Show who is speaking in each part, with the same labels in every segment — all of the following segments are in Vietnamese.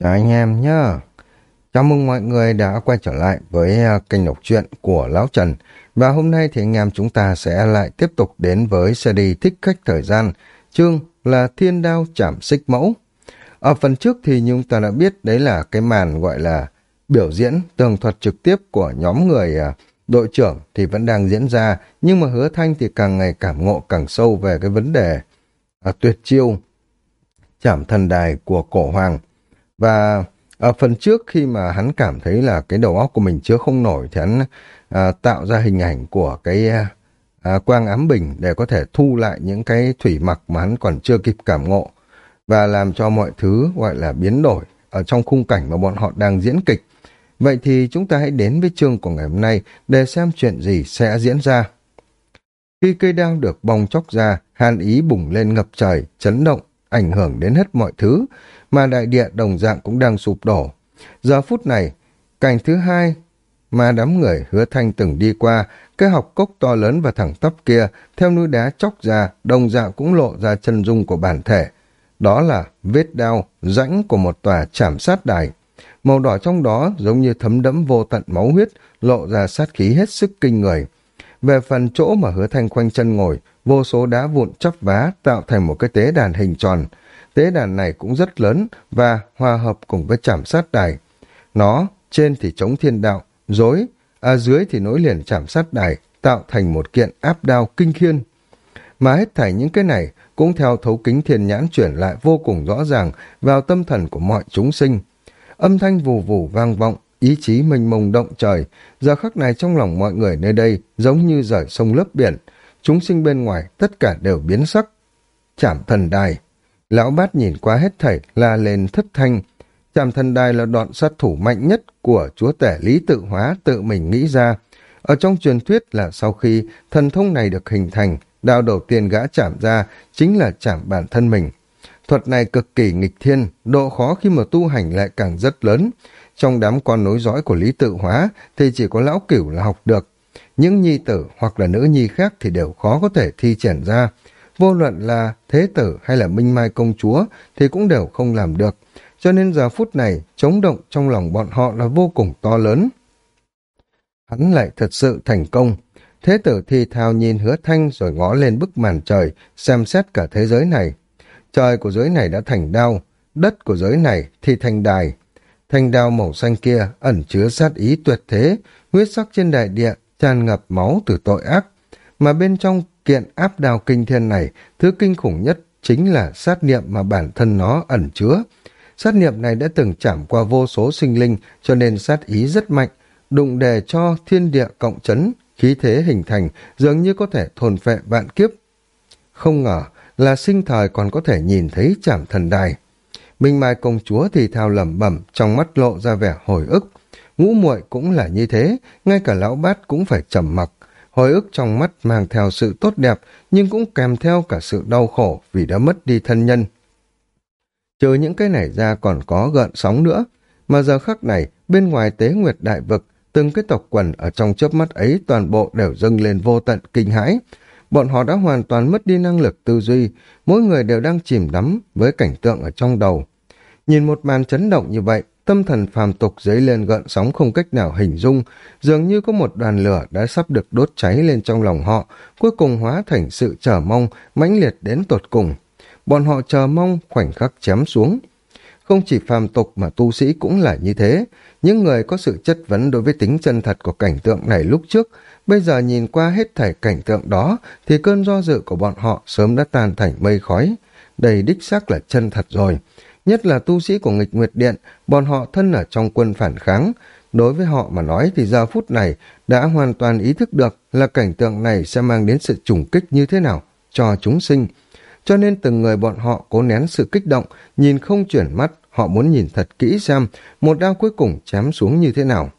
Speaker 1: Chào anh em nhé. Chào mừng mọi người đã quay trở lại với à, kênh đọc truyện của Lão Trần. Và hôm nay thì anh em chúng ta sẽ lại tiếp tục đến với series Thích Khách Thời Gian. Chương là Thiên Đao Chảm Xích Mẫu. Ở phần trước thì chúng ta đã biết đấy là cái màn gọi là biểu diễn tường thuật trực tiếp của nhóm người à, đội trưởng thì vẫn đang diễn ra. Nhưng mà hứa thanh thì càng ngày cảm ngộ càng sâu về cái vấn đề à, tuyệt chiêu chảm thần đài của cổ hoàng. Và ở phần trước khi mà hắn cảm thấy là cái đầu óc của mình chứa không nổi thì hắn à, tạo ra hình ảnh của cái à, quang ám bình để có thể thu lại những cái thủy mặc mà hắn còn chưa kịp cảm ngộ và làm cho mọi thứ gọi là biến đổi ở trong khung cảnh mà bọn họ đang diễn kịch. Vậy thì chúng ta hãy đến với chương của ngày hôm nay để xem chuyện gì sẽ diễn ra. Khi cây đao được bong chóc ra, hàn ý bùng lên ngập trời, chấn động, ảnh hưởng đến hết mọi thứ, mà đại địa đồng dạng cũng đang sụp đổ. Giờ phút này, cảnh thứ hai mà đám người hứa thanh từng đi qua, cái học cốc to lớn và thẳng tắp kia, theo núi đá chóc ra, đồng dạng cũng lộ ra chân dung của bản thể. Đó là vết đao, rãnh của một tòa chảm sát đài. Màu đỏ trong đó giống như thấm đẫm vô tận máu huyết, lộ ra sát khí hết sức kinh người. Về phần chỗ mà hứa thanh khoanh chân ngồi, vô số đá vụn chắp vá tạo thành một cái tế đàn hình tròn. Tế đàn này cũng rất lớn và hòa hợp cùng với chảm sát đài. Nó, trên thì chống thiên đạo, dối, à dưới thì nối liền chảm sát đài, tạo thành một kiện áp đao kinh khiên. Mà hết thảy những cái này cũng theo thấu kính thiên nhãn chuyển lại vô cùng rõ ràng vào tâm thần của mọi chúng sinh. Âm thanh vù vù vang vọng, ý chí mênh mông động trời, giờ khắc này trong lòng mọi người nơi đây giống như rời sông lớp biển, chúng sinh bên ngoài tất cả đều biến sắc. Chảm thần đài. Lão bát nhìn qua hết thảy la lên thất thanh. Chảm thần đài là đoạn sát thủ mạnh nhất của chúa tể lý tự hóa tự mình nghĩ ra. Ở trong truyền thuyết là sau khi thần thông này được hình thành, đao đầu tiên gã chạm ra chính là chạm bản thân mình. Thuật này cực kỳ nghịch thiên, độ khó khi mà tu hành lại càng rất lớn. Trong đám con nối dõi của Lý Tự Hóa thì chỉ có lão cửu là học được. Những nhi tử hoặc là nữ nhi khác thì đều khó có thể thi triển ra. Vô luận là thế tử hay là minh mai công chúa thì cũng đều không làm được. Cho nên giờ phút này, chống động trong lòng bọn họ là vô cùng to lớn. Hắn lại thật sự thành công. Thế tử thì thao nhìn hứa thanh rồi ngó lên bức màn trời, xem xét cả thế giới này. Trời của giới này đã thành đao, đất của giới này thì thành đài. Thanh đao màu xanh kia ẩn chứa sát ý tuyệt thế, huyết sắc trên đại địa tràn ngập máu từ tội ác. Mà bên trong kiện áp đào kinh thiên này, thứ kinh khủng nhất chính là sát niệm mà bản thân nó ẩn chứa. Sát niệm này đã từng chạm qua vô số sinh linh cho nên sát ý rất mạnh, đụng đề cho thiên địa cộng chấn, khí thế hình thành dường như có thể thôn phệ vạn kiếp. Không ngờ là sinh thời còn có thể nhìn thấy chảm thần đài. Minh Mai công chúa thì thao lẩm bẩm trong mắt lộ ra vẻ hồi ức. Ngũ muội cũng là như thế, ngay cả lão bát cũng phải trầm mặc. Hồi ức trong mắt mang theo sự tốt đẹp, nhưng cũng kèm theo cả sự đau khổ vì đã mất đi thân nhân. Trừ những cái này ra còn có gợn sóng nữa, mà giờ khắc này, bên ngoài tế nguyệt đại vực, từng cái tộc quần ở trong chớp mắt ấy toàn bộ đều dâng lên vô tận kinh hãi. Bọn họ đã hoàn toàn mất đi năng lực tư duy, mỗi người đều đang chìm đắm với cảnh tượng ở trong đầu. Nhìn một màn chấn động như vậy, tâm thần phàm tục dấy lên gợn sóng không cách nào hình dung, dường như có một đoàn lửa đã sắp được đốt cháy lên trong lòng họ, cuối cùng hóa thành sự chờ mong, mãnh liệt đến tột cùng. Bọn họ chờ mong khoảnh khắc chém xuống. Không chỉ phàm tục mà tu sĩ cũng là như thế, những người có sự chất vấn đối với tính chân thật của cảnh tượng này lúc trước, bây giờ nhìn qua hết thảy cảnh tượng đó thì cơn do dự của bọn họ sớm đã tan thành mây khói. Đây đích xác là chân thật rồi. Nhất là tu sĩ của nghịch nguyệt điện, bọn họ thân ở trong quân phản kháng. Đối với họ mà nói thì giờ phút này đã hoàn toàn ý thức được là cảnh tượng này sẽ mang đến sự trùng kích như thế nào cho chúng sinh. Cho nên từng người bọn họ cố nén sự kích động, nhìn không chuyển mắt, họ muốn nhìn thật kỹ xem một đao cuối cùng chém xuống như thế nào.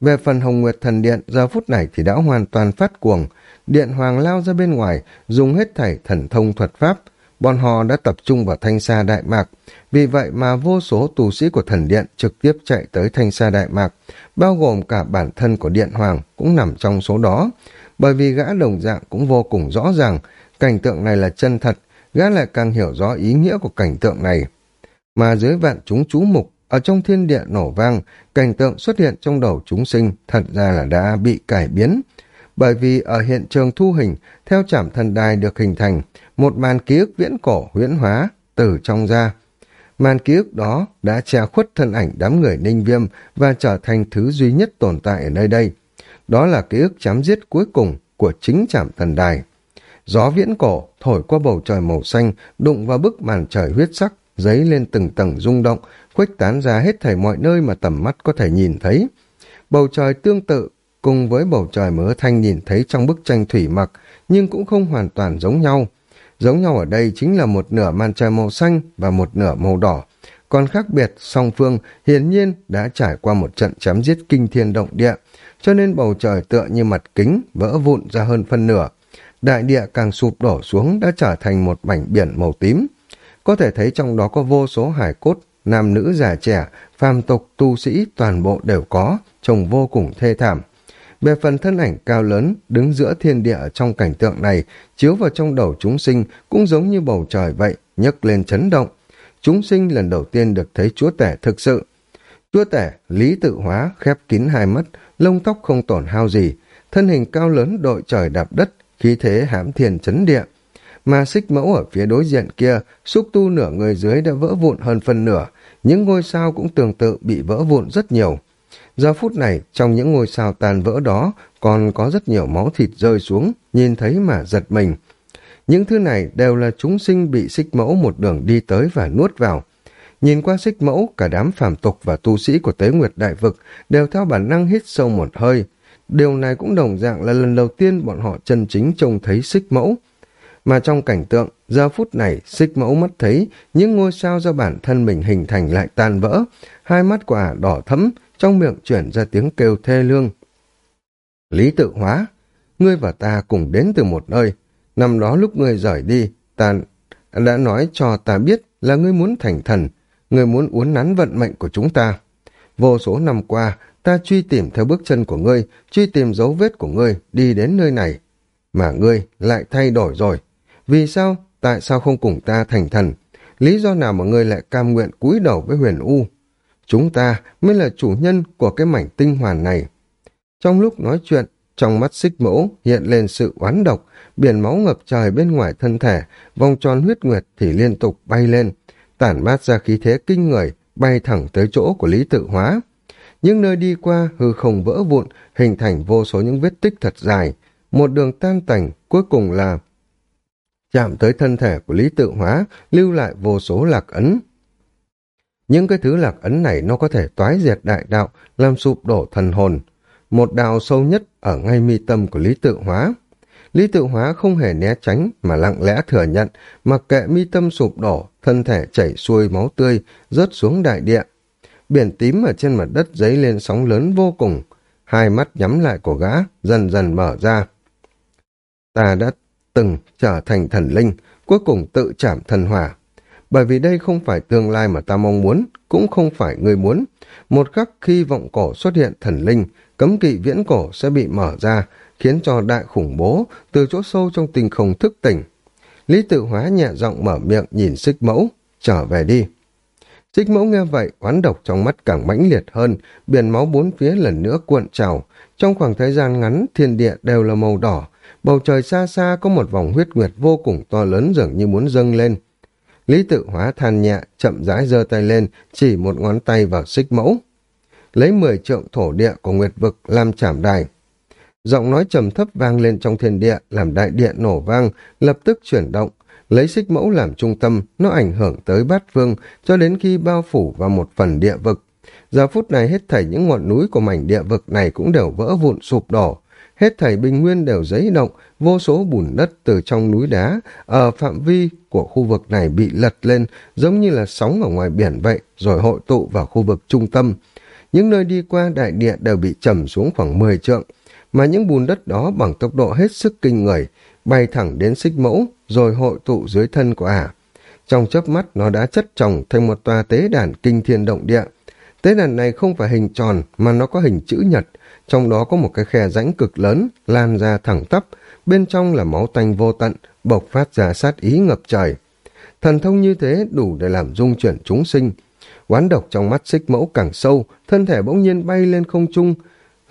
Speaker 1: Về phần Hồng Nguyệt Thần Điện, giờ phút này thì đã hoàn toàn phát cuồng. Điện Hoàng lao ra bên ngoài, dùng hết thảy thần thông thuật pháp. Bọn họ đã tập trung vào thanh sa Đại Mạc. Vì vậy mà vô số tù sĩ của thần điện trực tiếp chạy tới thanh sa Đại Mạc, bao gồm cả bản thân của Điện Hoàng cũng nằm trong số đó. Bởi vì gã đồng dạng cũng vô cùng rõ ràng, cảnh tượng này là chân thật, gã lại càng hiểu rõ ý nghĩa của cảnh tượng này. Mà dưới vạn chúng chú mục, ở trong thiên địa nổ vang, cảnh tượng xuất hiện trong đầu chúng sinh thật ra là đã bị cải biến. Bởi vì ở hiện trường thu hình, theo trảm thần đài được hình thành, một màn ký ức viễn cổ huyễn hóa từ trong ra. Màn ký ức đó đã che khuất thân ảnh đám người ninh viêm và trở thành thứ duy nhất tồn tại ở nơi đây. Đó là ký ức chám giết cuối cùng của chính trạm thần đài. Gió viễn cổ thổi qua bầu trời màu xanh, đụng vào bức màn trời huyết sắc, dấy lên từng tầng rung động, khuếch tán ra hết thảy mọi nơi mà tầm mắt có thể nhìn thấy. Bầu trời tương tự, cùng với bầu trời mớ thanh nhìn thấy trong bức tranh thủy mặc, nhưng cũng không hoàn toàn giống nhau. Giống nhau ở đây chính là một nửa man trai màu xanh và một nửa màu đỏ. Còn khác biệt, song phương hiển nhiên đã trải qua một trận chém giết kinh thiên động địa, cho nên bầu trời tựa như mặt kính vỡ vụn ra hơn phân nửa. Đại địa càng sụp đổ xuống đã trở thành một mảnh biển màu tím. Có thể thấy trong đó có vô số hải cốt, nam nữ già trẻ, phàm tục, tu sĩ toàn bộ đều có, trông vô cùng thê thảm. Về phần thân ảnh cao lớn, đứng giữa thiên địa trong cảnh tượng này, chiếu vào trong đầu chúng sinh cũng giống như bầu trời vậy, nhấc lên chấn động. Chúng sinh lần đầu tiên được thấy chúa tể thực sự. Chúa tể, lý tự hóa, khép kín hai mắt, lông tóc không tổn hao gì, thân hình cao lớn đội trời đạp đất, khí thế hãm thiền chấn địa. Mà xích mẫu ở phía đối diện kia, xúc tu nửa người dưới đã vỡ vụn hơn phân nửa, những ngôi sao cũng tương tự bị vỡ vụn rất nhiều. Giờ phút này, trong những ngôi sao tàn vỡ đó, còn có rất nhiều máu thịt rơi xuống, nhìn thấy mà giật mình. Những thứ này đều là chúng sinh bị xích mẫu một đường đi tới và nuốt vào. Nhìn qua xích mẫu, cả đám phàm tục và tu sĩ của Tế Nguyệt Đại Vực đều theo bản năng hít sâu một hơi. Điều này cũng đồng dạng là lần đầu tiên bọn họ chân chính trông thấy xích mẫu. Mà trong cảnh tượng, giờ phút này, xích mẫu mắt thấy những ngôi sao do bản thân mình hình thành lại tan vỡ, hai mắt quả đỏ thẫm, trong miệng chuyển ra tiếng kêu thê lương. Lý tự hóa, ngươi và ta cùng đến từ một nơi. Năm đó lúc ngươi rời đi, ta đã nói cho ta biết là ngươi muốn thành thần, ngươi muốn uốn nắn vận mệnh của chúng ta. Vô số năm qua, ta truy tìm theo bước chân của ngươi, truy tìm dấu vết của ngươi, đi đến nơi này. Mà ngươi lại thay đổi rồi. Vì sao? Tại sao không cùng ta thành thần? Lý do nào mà ngươi lại cam nguyện cúi đầu với huyền U? Chúng ta mới là chủ nhân của cái mảnh tinh hoàn này. Trong lúc nói chuyện, trong mắt xích mẫu hiện lên sự oán độc, biển máu ngập trời bên ngoài thân thể, vòng tròn huyết nguyệt thì liên tục bay lên, tản mát ra khí thế kinh người, bay thẳng tới chỗ của Lý Tự Hóa. Những nơi đi qua hư không vỡ vụn, hình thành vô số những vết tích thật dài, một đường tan tành, cuối cùng là chạm tới thân thể của Lý Tự Hóa, lưu lại vô số lạc ấn. Những cái thứ lạc ấn này nó có thể toái diệt đại đạo, làm sụp đổ thần hồn. Một đạo sâu nhất ở ngay mi tâm của Lý Tự Hóa. Lý Tự Hóa không hề né tránh mà lặng lẽ thừa nhận, mặc kệ mi tâm sụp đổ, thân thể chảy xuôi máu tươi, rớt xuống đại địa. Biển tím ở trên mặt đất dấy lên sóng lớn vô cùng, hai mắt nhắm lại của gã, dần dần mở ra. Ta đã từng trở thành thần linh, cuối cùng tự chạm thần hỏa. Bởi vì đây không phải tương lai mà ta mong muốn, cũng không phải người muốn. Một khắc khi vọng cổ xuất hiện thần linh, cấm kỵ viễn cổ sẽ bị mở ra, khiến cho đại khủng bố từ chỗ sâu trong tình không thức tỉnh. Lý tự hóa nhẹ giọng mở miệng nhìn xích mẫu, trở về đi. Xích mẫu nghe vậy, oán độc trong mắt càng mãnh liệt hơn, biển máu bốn phía lần nữa cuộn trào. Trong khoảng thời gian ngắn, thiên địa đều là màu đỏ, bầu trời xa xa có một vòng huyết nguyệt vô cùng to lớn dường như muốn dâng lên. Lý tự hóa than nhẹ, chậm rãi giơ tay lên, chỉ một ngón tay vào xích mẫu. Lấy mười trượng thổ địa của Nguyệt Vực làm chảm đài. Giọng nói trầm thấp vang lên trong thiên địa, làm đại địa nổ vang, lập tức chuyển động. Lấy xích mẫu làm trung tâm, nó ảnh hưởng tới bát phương, cho đến khi bao phủ vào một phần địa vực. Giờ phút này hết thảy những ngọn núi của mảnh địa vực này cũng đều vỡ vụn sụp đổ. Hết thảy bình nguyên đều giấy động, vô số bùn đất từ trong núi đá ở phạm vi của khu vực này bị lật lên giống như là sóng ở ngoài biển vậy, rồi hội tụ vào khu vực trung tâm. Những nơi đi qua đại địa đều bị trầm xuống khoảng 10 trượng, mà những bùn đất đó bằng tốc độ hết sức kinh người, bay thẳng đến xích mẫu, rồi hội tụ dưới thân của ả. Trong chớp mắt nó đã chất chồng thành một tòa tế đàn kinh thiên động địa. Tế đàn này không phải hình tròn mà nó có hình chữ nhật, trong đó có một cái khe rãnh cực lớn, lan ra thẳng tắp, bên trong là máu tanh vô tận, bộc phát ra sát ý ngập trời. Thần thông như thế đủ để làm dung chuyển chúng sinh. oán độc trong mắt xích mẫu càng sâu, thân thể bỗng nhiên bay lên không trung,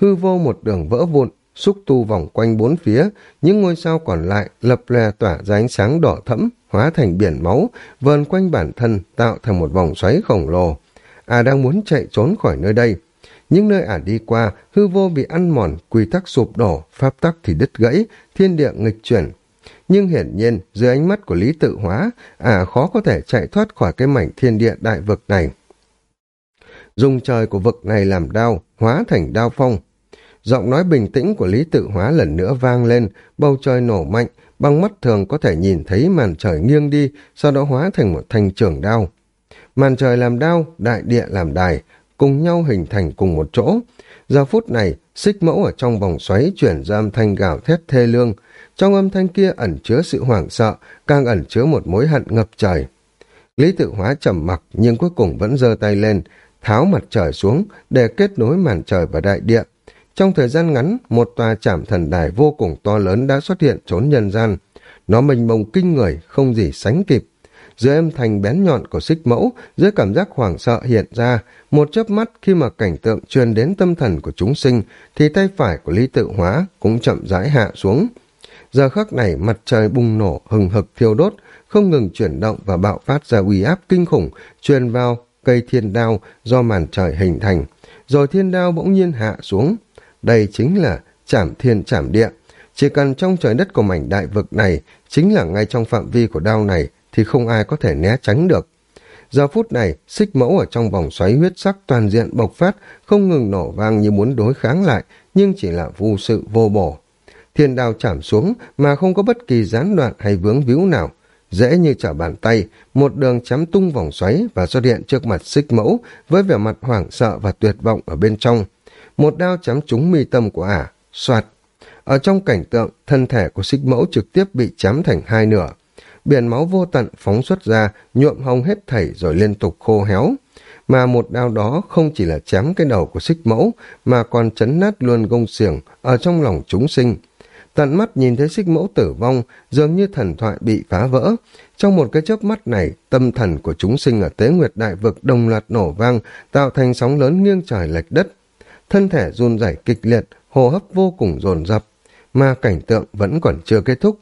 Speaker 1: hư vô một đường vỡ vụn, xúc tu vòng quanh bốn phía, những ngôi sao còn lại lập lè tỏa ra ánh sáng đỏ thẫm, hóa thành biển máu, vờn quanh bản thân tạo thành một vòng xoáy khổng lồ. À đang muốn chạy trốn khỏi nơi đây. Những nơi ả đi qua, hư vô bị ăn mòn, quy tắc sụp đổ, pháp tắc thì đứt gãy, thiên địa nghịch chuyển. Nhưng hiển nhiên, dưới ánh mắt của Lý Tự Hóa, ả khó có thể chạy thoát khỏi cái mảnh thiên địa đại vực này. Dùng trời của vực này làm đao, hóa thành đao phong. Giọng nói bình tĩnh của Lý Tự Hóa lần nữa vang lên, bầu trời nổ mạnh, bằng mắt thường có thể nhìn thấy màn trời nghiêng đi, sau đó hóa thành một thanh trường đao. Màn trời làm đao, đại địa làm đài, cùng nhau hình thành cùng một chỗ. Giờ phút này, xích mẫu ở trong vòng xoáy chuyển ra âm thanh gào thét thê lương. Trong âm thanh kia ẩn chứa sự hoảng sợ, càng ẩn chứa một mối hận ngập trời. Lý tự hóa trầm mặc nhưng cuối cùng vẫn giơ tay lên, tháo mặt trời xuống để kết nối màn trời và đại địa. Trong thời gian ngắn, một tòa chạm thần đài vô cùng to lớn đã xuất hiện trốn nhân gian. Nó mênh mông kinh người, không gì sánh kịp dưới âm thanh bén nhọn của xích mẫu, dưới cảm giác hoảng sợ hiện ra, một chớp mắt khi mà cảnh tượng truyền đến tâm thần của chúng sinh, thì tay phải của Lý Tự Hóa cũng chậm rãi hạ xuống. Giờ khắc này mặt trời bùng nổ, hừng hực thiêu đốt, không ngừng chuyển động và bạo phát ra uy áp kinh khủng, truyền vào cây thiên đao do màn trời hình thành. Rồi thiên đao bỗng nhiên hạ xuống. Đây chính là chảm thiên chảm địa. Chỉ cần trong trời đất của mảnh đại vực này, chính là ngay trong phạm vi của đao này, thì không ai có thể né tránh được. Giờ phút này, xích mẫu ở trong vòng xoáy huyết sắc toàn diện bộc phát, không ngừng nổ vang như muốn đối kháng lại, nhưng chỉ là vô sự vô bổ. Thiên đao chạm xuống mà không có bất kỳ gián đoạn hay vướng víu nào. Dễ như trở bàn tay, một đường chém tung vòng xoáy và xuất hiện trước mặt xích mẫu với vẻ mặt hoảng sợ và tuyệt vọng ở bên trong. Một đao chém trúng mi tâm của ả, soạt. Ở trong cảnh tượng, thân thể của xích mẫu trực tiếp bị chém thành hai nửa biển máu vô tận phóng xuất ra, nhuộm hồng hết thảy rồi liên tục khô héo. Mà một đao đó không chỉ là chém cái đầu của xích mẫu, mà còn chấn nát luôn gông xiềng ở trong lòng chúng sinh. Tận mắt nhìn thấy xích mẫu tử vong, dường như thần thoại bị phá vỡ. Trong một cái chớp mắt này, tâm thần của chúng sinh ở tế nguyệt đại vực đồng loạt nổ vang, tạo thành sóng lớn nghiêng trời lệch đất. Thân thể run rẩy kịch liệt, hô hấp vô cùng dồn dập, mà cảnh tượng vẫn còn chưa kết thúc.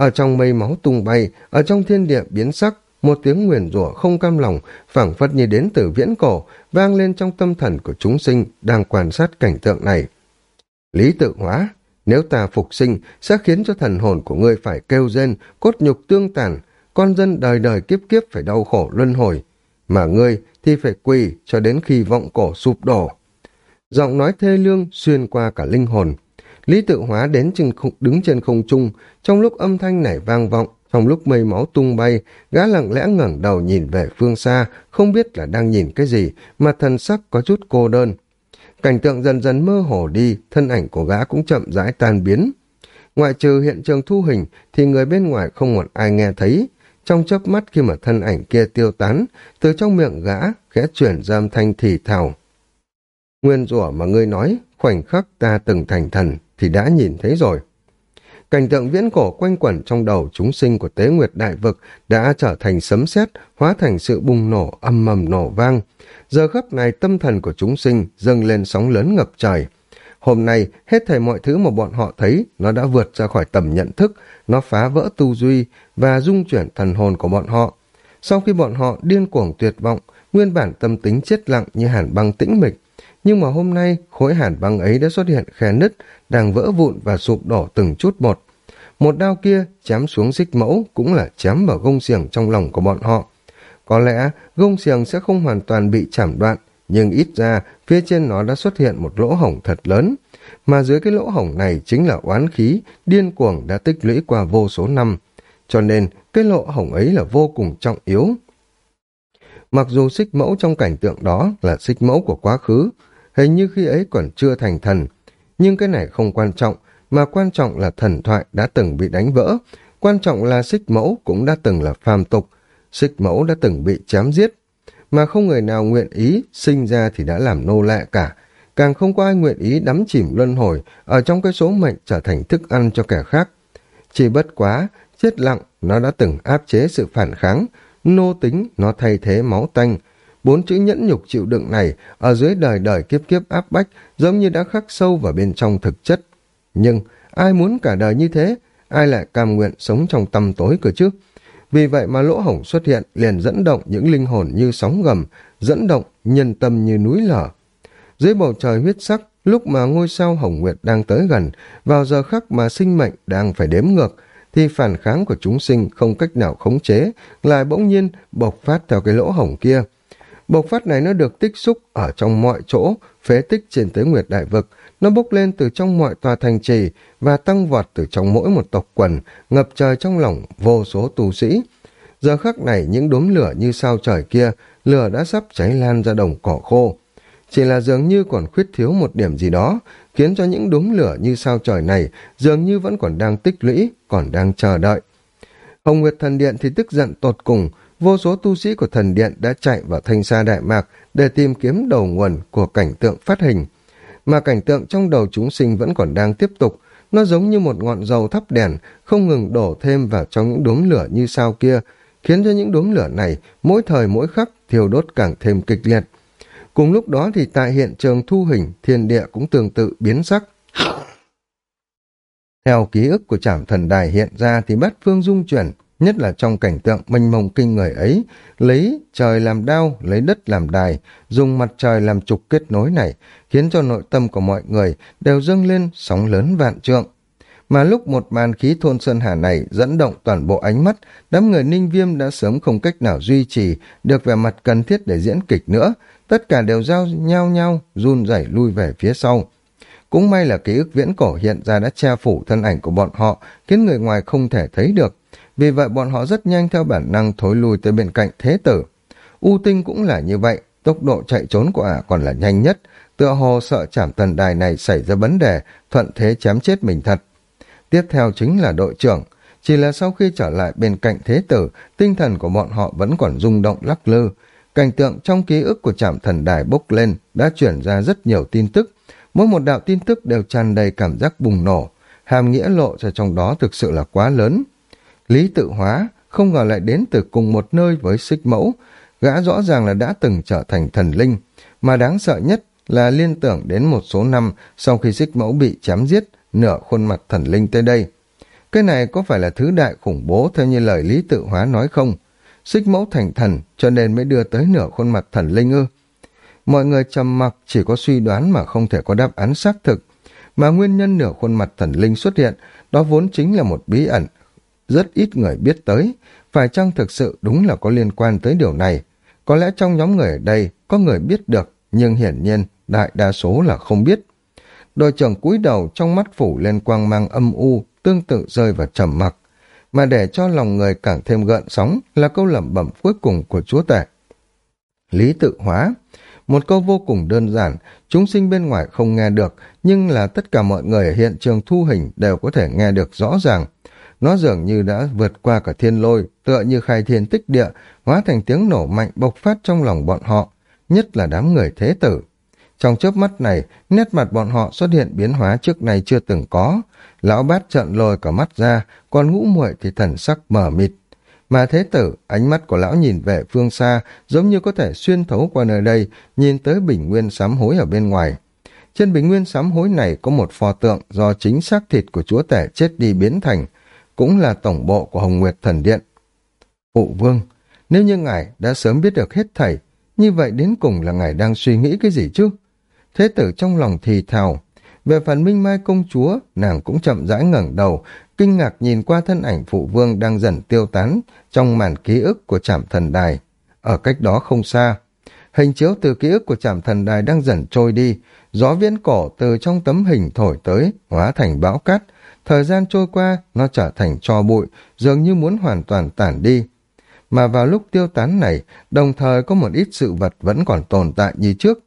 Speaker 1: Ở trong mây máu tung bay, ở trong thiên địa biến sắc, một tiếng nguyền rủa không cam lòng, phảng phất như đến từ viễn cổ, vang lên trong tâm thần của chúng sinh đang quan sát cảnh tượng này. Lý tự hóa, nếu ta phục sinh, sẽ khiến cho thần hồn của ngươi phải kêu rên, cốt nhục tương tàn, con dân đời đời kiếp kiếp phải đau khổ luân hồi, mà ngươi thì phải quỳ cho đến khi vọng cổ sụp đổ. Giọng nói thê lương xuyên qua cả linh hồn, Lý tự hóa đến chừng đứng trên không trung, trong lúc âm thanh này vang vọng, trong lúc mây máu tung bay, gã lặng lẽ ngẩng đầu nhìn về phương xa, không biết là đang nhìn cái gì, mà thần sắc có chút cô đơn. Cảnh tượng dần dần mơ hồ đi, thân ảnh của gã cũng chậm rãi tan biến. Ngoại trừ hiện trường thu hình, thì người bên ngoài không một ai nghe thấy. Trong chớp mắt khi mà thân ảnh kia tiêu tán, từ trong miệng gã, khẽ chuyển ra âm thanh thì thào. Nguyên rủa mà ngươi nói, khoảnh khắc ta từng thành thần, thì đã nhìn thấy rồi. Cảnh tượng viễn cổ quanh quẩn trong đầu chúng sinh của tế nguyệt đại vực đã trở thành sấm sét, hóa thành sự bùng nổ âm mầm nổ vang. Giờ khắp này tâm thần của chúng sinh dâng lên sóng lớn ngập trời. Hôm nay, hết thảy mọi thứ mà bọn họ thấy, nó đã vượt ra khỏi tầm nhận thức, nó phá vỡ tu duy và dung chuyển thần hồn của bọn họ. Sau khi bọn họ điên cuồng tuyệt vọng, nguyên bản tâm tính chết lặng như hàn băng tĩnh mịch, nhưng mà hôm nay khối hàn băng ấy đã xuất hiện khe nứt, đang vỡ vụn và sụp đổ từng chút một. Một đao kia chém xuống xích mẫu cũng là chém vào gông xiềng trong lòng của bọn họ. Có lẽ gông xiềng sẽ không hoàn toàn bị chảm đoạn, nhưng ít ra phía trên nó đã xuất hiện một lỗ hổng thật lớn. Mà dưới cái lỗ hổng này chính là oán khí, điên cuồng đã tích lũy qua vô số năm. Cho nên cái lỗ hổng ấy là vô cùng trọng yếu. Mặc dù xích mẫu trong cảnh tượng đó là xích mẫu của quá khứ, hình như khi ấy còn chưa thành thần. Nhưng cái này không quan trọng, mà quan trọng là thần thoại đã từng bị đánh vỡ, quan trọng là xích mẫu cũng đã từng là phàm tục, xích mẫu đã từng bị chém giết, mà không người nào nguyện ý sinh ra thì đã làm nô lệ cả, càng không có ai nguyện ý đắm chìm luân hồi ở trong cái số mệnh trở thành thức ăn cho kẻ khác. Chỉ bất quá, chết lặng nó đã từng áp chế sự phản kháng, nô tính nó thay thế máu tanh, bốn chữ nhẫn nhục chịu đựng này ở dưới đời đời kiếp kiếp áp bách giống như đã khắc sâu vào bên trong thực chất. Nhưng ai muốn cả đời như thế, ai lại cam nguyện sống trong tâm tối cơ chứ? Vì vậy mà lỗ hổng xuất hiện liền dẫn động những linh hồn như sóng gầm, dẫn động nhân tâm như núi lở. Dưới bầu trời huyết sắc, lúc mà ngôi sao hồng nguyệt đang tới gần, vào giờ khắc mà sinh mệnh đang phải đếm ngược, thì phản kháng của chúng sinh không cách nào khống chế, lại bỗng nhiên bộc phát theo cái lỗ hổng kia. Bộc phát này nó được tích xúc ở trong mọi chỗ, phế tích trên tới nguyệt đại vực, nó bốc lên từ trong mọi tòa thành trì và tăng vọt từ trong mỗi một tộc quần, ngập trời trong lòng vô số tu sĩ. Giờ khắc này những đốm lửa như sao trời kia, lửa đã sắp cháy lan ra đồng cỏ khô. Chỉ là dường như còn khuyết thiếu một điểm gì đó, khiến cho những đốm lửa như sao trời này dường như vẫn còn đang tích lũy, còn đang chờ đợi. Hồng Nguyệt Thần Điện thì tức giận tột cùng, vô số tu sĩ của thần điện đã chạy vào thanh sa đại mạc để tìm kiếm đầu nguồn của cảnh tượng phát hình. Mà cảnh tượng trong đầu chúng sinh vẫn còn đang tiếp tục, nó giống như một ngọn dầu thắp đèn, không ngừng đổ thêm vào trong những đốm lửa như sao kia, khiến cho những đốm lửa này mỗi thời mỗi khắc thiêu đốt càng thêm kịch liệt. Cùng lúc đó thì tại hiện trường thu hình, thiên địa cũng tương tự biến sắc. Theo ký ức của trảm thần đài hiện ra thì bát phương dung chuyển, nhất là trong cảnh tượng mênh mông kinh người ấy, lấy trời làm đao, lấy đất làm đài, dùng mặt trời làm trục kết nối này, khiến cho nội tâm của mọi người đều dâng lên sóng lớn vạn trượng. Mà lúc một màn khí thôn Sơn Hà này dẫn động toàn bộ ánh mắt, đám người ninh viêm đã sớm không cách nào duy trì được vẻ mặt cần thiết để diễn kịch nữa, tất cả đều giao nhau nhau, run rẩy lui về phía sau. Cũng may là ký ức viễn cổ hiện ra đã che phủ thân ảnh của bọn họ, khiến người ngoài không thể thấy được. Vì vậy bọn họ rất nhanh theo bản năng thối lui tới bên cạnh thế tử. U tinh cũng là như vậy, tốc độ chạy trốn của ả còn là nhanh nhất, tựa hồ sợ chảm tần đài này xảy ra vấn đề, thuận thế chém chết mình thật. Tiếp theo chính là đội trưởng, chỉ là sau khi trở lại bên cạnh thế tử, tinh thần của bọn họ vẫn còn rung động lắc lư. Cảnh tượng trong ký ức của trạm thần đài bốc lên đã chuyển ra rất nhiều tin tức. Mỗi một đạo tin tức đều tràn đầy cảm giác bùng nổ. Hàm nghĩa lộ ra trong đó thực sự là quá lớn. Lý tự hóa không ngờ lại đến từ cùng một nơi với xích mẫu. Gã rõ ràng là đã từng trở thành thần linh. Mà đáng sợ nhất là liên tưởng đến một số năm sau khi xích mẫu bị chém giết, nửa khuôn mặt thần linh tới đây. Cái này có phải là thứ đại khủng bố theo như lời Lý tự hóa nói không? xích mẫu thành thần cho nên mới đưa tới nửa khuôn mặt thần linh ư. Mọi người trầm mặc chỉ có suy đoán mà không thể có đáp án xác thực. Mà nguyên nhân nửa khuôn mặt thần linh xuất hiện, đó vốn chính là một bí ẩn. Rất ít người biết tới, phải chăng thực sự đúng là có liên quan tới điều này. Có lẽ trong nhóm người ở đây có người biết được, nhưng hiển nhiên đại đa số là không biết. Đội trưởng cúi đầu trong mắt phủ lên quang mang âm u, tương tự rơi vào trầm mặc mà để cho lòng người càng thêm gợn sóng là câu lẩm bẩm cuối cùng của chúa tể. Lý tự hóa, một câu vô cùng đơn giản, chúng sinh bên ngoài không nghe được, nhưng là tất cả mọi người ở hiện trường thu hình đều có thể nghe được rõ ràng. Nó dường như đã vượt qua cả thiên lôi, tựa như khai thiên tích địa, hóa thành tiếng nổ mạnh bộc phát trong lòng bọn họ, nhất là đám người thế tử. Trong chớp mắt này, nét mặt bọn họ xuất hiện biến hóa trước này chưa từng có. Lão bát trợn lồi cả mắt ra, còn ngũ muội thì thần sắc mờ mịt. Mà thế tử, ánh mắt của lão nhìn về phương xa, giống như có thể xuyên thấu qua nơi đây, nhìn tới bình nguyên sám hối ở bên ngoài. Trên bình nguyên sám hối này có một pho tượng do chính xác thịt của chúa tể chết đi biến thành, cũng là tổng bộ của Hồng Nguyệt Thần Điện. Phụ vương, nếu như ngài đã sớm biết được hết thảy, như vậy đến cùng là ngài đang suy nghĩ cái gì chứ? Thế tử trong lòng thì thào. Về phần Minh Mai công chúa, nàng cũng chậm rãi ngẩng đầu, kinh ngạc nhìn qua thân ảnh phụ vương đang dần tiêu tán trong màn ký ức của trảm thần đài. Ở cách đó không xa, hình chiếu từ ký ức của trảm thần đài đang dần trôi đi, gió viễn cổ từ trong tấm hình thổi tới, hóa thành bão cát. Thời gian trôi qua, nó trở thành cho bụi, dường như muốn hoàn toàn tản đi. Mà vào lúc tiêu tán này, đồng thời có một ít sự vật vẫn còn tồn tại như trước,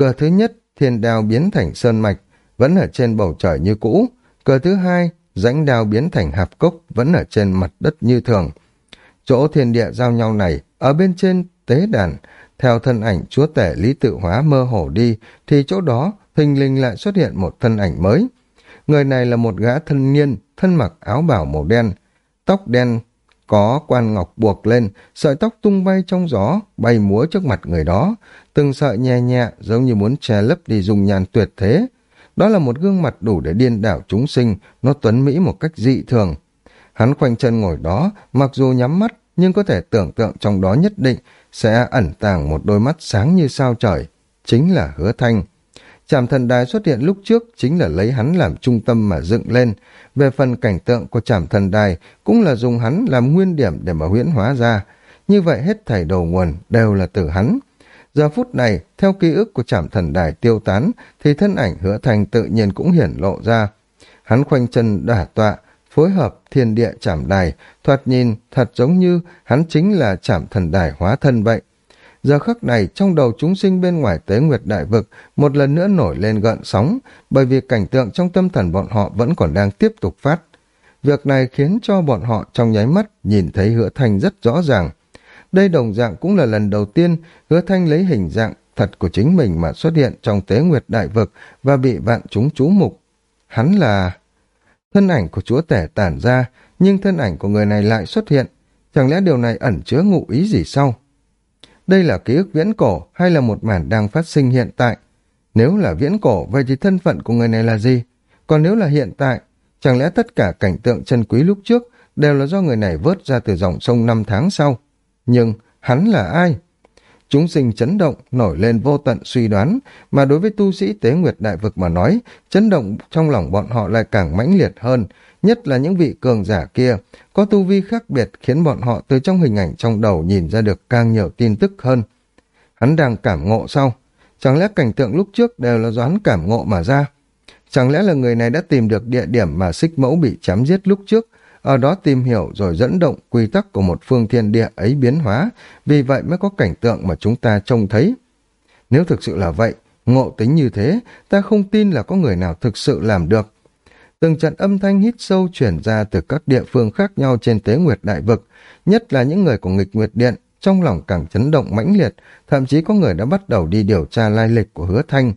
Speaker 1: Cửa thứ nhất, thiên đao biến thành sơn mạch, vẫn ở trên bầu trời như cũ. Cửa thứ hai, rãnh đao biến thành hạp cốc, vẫn ở trên mặt đất như thường. Chỗ thiên địa giao nhau này, ở bên trên tế đàn, theo thân ảnh chúa tể lý tự hóa mơ hồ đi, thì chỗ đó hình linh lại xuất hiện một thân ảnh mới. Người này là một gã thân niên, thân mặc áo bảo màu đen, tóc đen, có quan ngọc buộc lên, sợi tóc tung bay trong gió, bay múa trước mặt người đó, từng sợi nhẹ nhẹ giống như muốn che lấp đi dùng nhàn tuyệt thế. Đó là một gương mặt đủ để điên đảo chúng sinh, nó tuấn mỹ một cách dị thường. Hắn khoanh chân ngồi đó, mặc dù nhắm mắt, nhưng có thể tưởng tượng trong đó nhất định sẽ ẩn tàng một đôi mắt sáng như sao trời. Chính là hứa thanh. Trạm thần đài xuất hiện lúc trước chính là lấy hắn làm trung tâm mà dựng lên. Về phần cảnh tượng của trạm thần đài cũng là dùng hắn làm nguyên điểm để mà huyễn hóa ra. Như vậy hết thảy đầu nguồn đều là từ hắn. Giờ phút này, theo ký ức của trạm thần đài tiêu tán, thì thân ảnh hứa thành tự nhiên cũng hiển lộ ra. Hắn khoanh chân đả tọa, phối hợp thiên địa trảm đài, thoạt nhìn thật giống như hắn chính là trảm thần đài hóa thân vậy. Giờ khắc này, trong đầu chúng sinh bên ngoài tế nguyệt đại vực một lần nữa nổi lên gợn sóng, bởi vì cảnh tượng trong tâm thần bọn họ vẫn còn đang tiếp tục phát. Việc này khiến cho bọn họ trong nháy mắt nhìn thấy hứa thanh rất rõ ràng. Đây đồng dạng cũng là lần đầu tiên hứa thanh lấy hình dạng thật của chính mình mà xuất hiện trong tế nguyệt đại vực và bị vạn chúng chú mục. Hắn là... Thân ảnh của chúa tể tản ra, nhưng thân ảnh của người này lại xuất hiện. Chẳng lẽ điều này ẩn chứa ngụ ý gì sau? Đây là ký ức viễn cổ hay là một màn đang phát sinh hiện tại? Nếu là viễn cổ, vậy thì thân phận của người này là gì? Còn nếu là hiện tại, chẳng lẽ tất cả cảnh tượng chân quý lúc trước đều là do người này vớt ra từ dòng sông năm tháng sau? Nhưng hắn là ai? Chúng sinh chấn động, nổi lên vô tận suy đoán, mà đối với tu sĩ tế nguyệt đại vực mà nói, chấn động trong lòng bọn họ lại càng mãnh liệt hơn, nhất là những vị cường giả kia, có tu vi khác biệt khiến bọn họ từ trong hình ảnh trong đầu nhìn ra được càng nhiều tin tức hơn. Hắn đang cảm ngộ sau, chẳng lẽ cảnh tượng lúc trước đều là do hắn cảm ngộ mà ra? Chẳng lẽ là người này đã tìm được địa điểm mà xích mẫu bị chém giết lúc trước, ở đó tìm hiểu rồi dẫn động quy tắc của một phương thiên địa ấy biến hóa, vì vậy mới có cảnh tượng mà chúng ta trông thấy. Nếu thực sự là vậy, ngộ tính như thế, ta không tin là có người nào thực sự làm được. Từng trận âm thanh hít sâu chuyển ra từ các địa phương khác nhau trên tế nguyệt đại vực, nhất là những người của nghịch nguyệt điện, trong lòng càng chấn động mãnh liệt, thậm chí có người đã bắt đầu đi điều tra lai lịch của hứa thanh.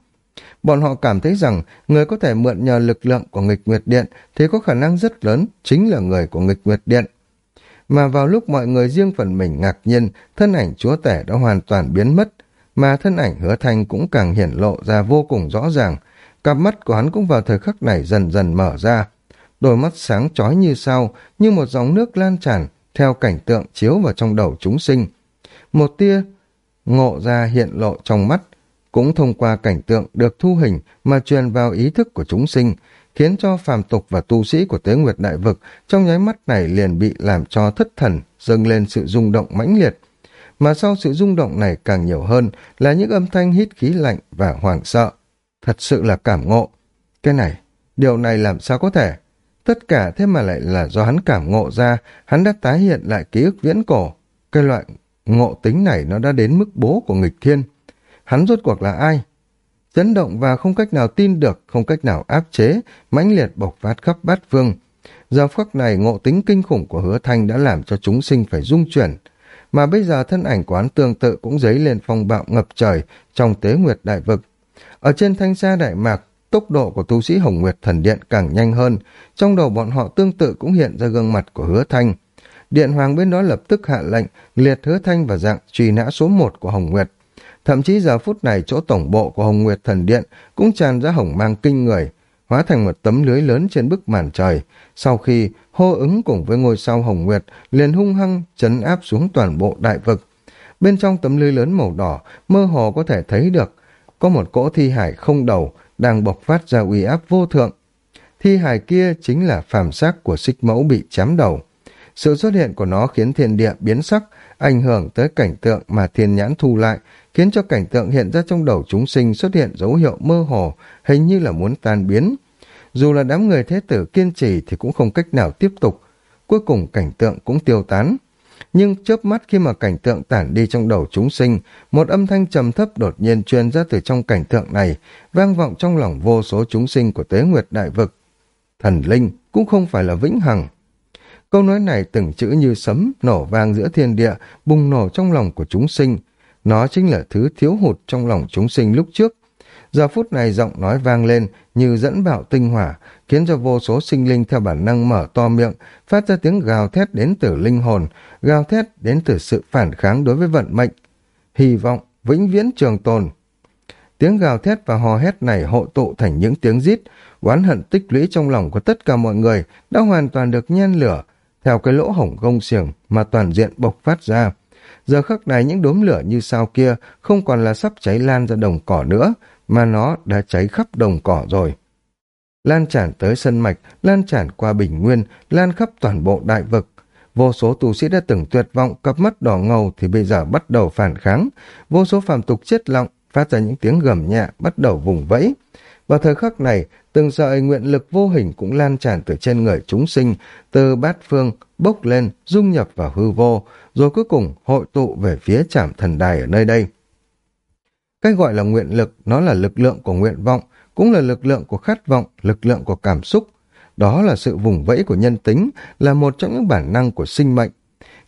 Speaker 1: Bọn họ cảm thấy rằng người có thể mượn nhờ lực lượng của nghịch nguyệt điện thì có khả năng rất lớn chính là người của nghịch nguyệt điện. Mà vào lúc mọi người riêng phần mình ngạc nhiên, thân ảnh chúa tể đã hoàn toàn biến mất, mà thân ảnh hứa thanh cũng càng hiển lộ ra vô cùng rõ ràng. Cặp mắt của hắn cũng vào thời khắc này dần dần mở ra. Đôi mắt sáng chói như sao, như một dòng nước lan tràn, theo cảnh tượng chiếu vào trong đầu chúng sinh. Một tia ngộ ra hiện lộ trong mắt, cũng thông qua cảnh tượng được thu hình mà truyền vào ý thức của chúng sinh, khiến cho phàm tục và tu sĩ của tế nguyệt đại vực trong nháy mắt này liền bị làm cho thất thần, dâng lên sự rung động mãnh liệt. Mà sau sự rung động này càng nhiều hơn là những âm thanh hít khí lạnh và hoảng sợ. Thật sự là cảm ngộ. Cái này, điều này làm sao có thể? Tất cả thế mà lại là do hắn cảm ngộ ra, hắn đã tái hiện lại ký ức viễn cổ. Cái loại ngộ tính này nó đã đến mức bố của nghịch thiên hắn rốt cuộc là ai? Chấn động và không cách nào tin được, không cách nào áp chế, mãnh liệt bộc phát khắp bát phương. Giờ phút này ngộ tính kinh khủng của hứa thanh đã làm cho chúng sinh phải rung chuyển. Mà bây giờ thân ảnh quán tương tự cũng dấy lên phong bạo ngập trời trong tế nguyệt đại vực. Ở trên thanh xa đại mạc, tốc độ của tu sĩ Hồng Nguyệt Thần Điện càng nhanh hơn, trong đầu bọn họ tương tự cũng hiện ra gương mặt của hứa thanh. Điện Hoàng bên đó lập tức hạ lệnh, liệt hứa thanh vào dạng truy nã số 1 của Hồng Nguyệt. Thậm chí giờ phút này chỗ tổng bộ của Hồng Nguyệt Thần Điện cũng tràn ra hồng mang kinh người, hóa thành một tấm lưới lớn trên bức màn trời. Sau khi hô ứng cùng với ngôi sao Hồng Nguyệt liền hung hăng chấn áp xuống toàn bộ đại vực. Bên trong tấm lưới lớn màu đỏ, mơ hồ có thể thấy được có một cỗ thi hải không đầu đang bộc phát ra uy áp vô thượng. Thi hải kia chính là phàm xác của xích mẫu bị chém đầu. Sự xuất hiện của nó khiến thiên địa biến sắc, ảnh hưởng tới cảnh tượng mà thiên nhãn thu lại, khiến cho cảnh tượng hiện ra trong đầu chúng sinh xuất hiện dấu hiệu mơ hồ, hình như là muốn tan biến. Dù là đám người thế tử kiên trì thì cũng không cách nào tiếp tục, cuối cùng cảnh tượng cũng tiêu tán. Nhưng chớp mắt khi mà cảnh tượng tản đi trong đầu chúng sinh, một âm thanh trầm thấp đột nhiên truyền ra từ trong cảnh tượng này, vang vọng trong lòng vô số chúng sinh của tế nguyệt đại vực. Thần linh cũng không phải là vĩnh hằng. Câu nói này từng chữ như sấm, nổ vang giữa thiên địa, bùng nổ trong lòng của chúng sinh, nó chính là thứ thiếu hụt trong lòng chúng sinh lúc trước. Giờ phút này giọng nói vang lên như dẫn bạo tinh hỏa, khiến cho vô số sinh linh theo bản năng mở to miệng, phát ra tiếng gào thét đến từ linh hồn, gào thét đến từ sự phản kháng đối với vận mệnh. Hy vọng, vĩnh viễn trường tồn. Tiếng gào thét và hò hét này hộ tụ thành những tiếng rít, oán hận tích lũy trong lòng của tất cả mọi người đã hoàn toàn được nhen lửa, theo cái lỗ hổng gông xiềng mà toàn diện bộc phát ra. Giờ khắc này những đốm lửa như sao kia không còn là sắp cháy lan ra đồng cỏ nữa, mà nó đã cháy khắp đồng cỏ rồi. Lan tràn tới sân mạch, lan tràn qua bình nguyên, lan khắp toàn bộ đại vực. Vô số tu sĩ đã từng tuyệt vọng, cặp mắt đỏ ngầu thì bây giờ bắt đầu phản kháng. Vô số phàm tục chết lọng phát ra những tiếng gầm nhẹ, bắt đầu vùng vẫy. Vào thời khắc này, từng sợi nguyện lực vô hình cũng lan tràn từ trên người chúng sinh, từ bát phương, bốc lên, dung nhập vào hư vô, rồi cuối cùng hội tụ về phía trảm thần đài ở nơi đây cái gọi là nguyện lực, nó là lực lượng của nguyện vọng, cũng là lực lượng của khát vọng, lực lượng của cảm xúc. Đó là sự vùng vẫy của nhân tính, là một trong những bản năng của sinh mệnh.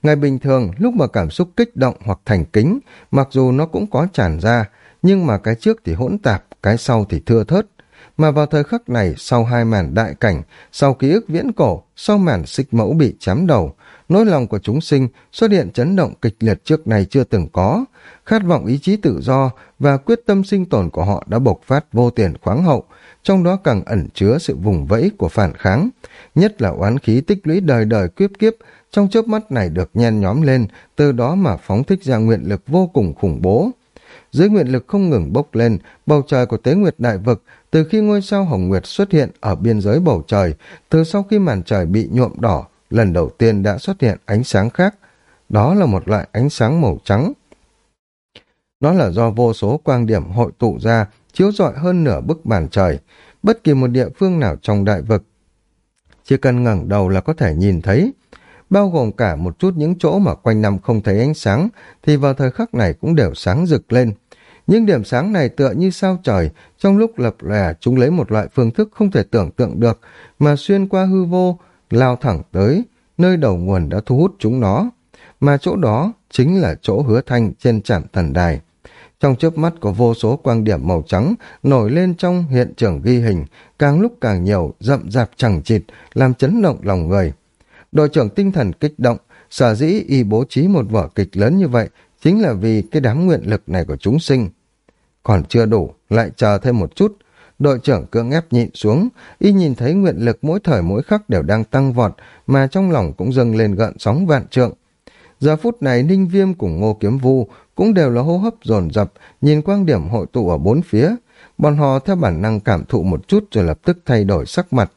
Speaker 1: Ngày bình thường, lúc mà cảm xúc kích động hoặc thành kính, mặc dù nó cũng có tràn ra, nhưng mà cái trước thì hỗn tạp, cái sau thì thưa thớt. Mà vào thời khắc này, sau hai màn đại cảnh, sau ký ức viễn cổ, sau màn xích mẫu bị chém đầu, nỗi lòng của chúng sinh xuất hiện chấn động kịch liệt trước này chưa từng có. Khát vọng ý chí tự do và quyết tâm sinh tồn của họ đã bộc phát vô tiền khoáng hậu, trong đó càng ẩn chứa sự vùng vẫy của phản kháng. Nhất là oán khí tích lũy đời đời kiếp kiếp, trong chớp mắt này được nhen nhóm lên, từ đó mà phóng thích ra nguyện lực vô cùng khủng bố. Dưới nguyện lực không ngừng bốc lên, bầu trời của tế nguyệt đại vực, từ khi ngôi sao Hồng Nguyệt xuất hiện ở biên giới bầu trời, từ sau khi màn trời bị nhuộm đỏ, lần đầu tiên đã xuất hiện ánh sáng khác. Đó là một loại ánh sáng màu trắng. Nó là do vô số quang điểm hội tụ ra, chiếu rọi hơn nửa bức bàn trời, bất kỳ một địa phương nào trong đại vực. Chỉ cần ngẩng đầu là có thể nhìn thấy, bao gồm cả một chút những chỗ mà quanh năm không thấy ánh sáng, thì vào thời khắc này cũng đều sáng rực lên. Những điểm sáng này tựa như sao trời, trong lúc lập lè chúng lấy một loại phương thức không thể tưởng tượng được, mà xuyên qua hư vô, lao thẳng tới, nơi đầu nguồn đã thu hút chúng nó. Mà chỗ đó chính là chỗ hứa thanh trên trạm thần đài. Trong chớp mắt có vô số quang điểm màu trắng nổi lên trong hiện trường ghi hình, càng lúc càng nhiều, rậm rạp chẳng chịt, làm chấn động lòng người. Đội trưởng tinh thần kích động, sở dĩ y bố trí một vở kịch lớn như vậy chính là vì cái đám nguyện lực này của chúng sinh. Còn chưa đủ, lại chờ thêm một chút. Đội trưởng cưỡng ép nhịn xuống, y nhìn thấy nguyện lực mỗi thời mỗi khắc đều đang tăng vọt, mà trong lòng cũng dâng lên gợn sóng vạn trượng. Giờ phút này Ninh Viêm cùng Ngô Kiếm Vu cũng đều là hô hấp dồn dập, nhìn quang điểm hội tụ ở bốn phía. Bọn họ theo bản năng cảm thụ một chút rồi lập tức thay đổi sắc mặt.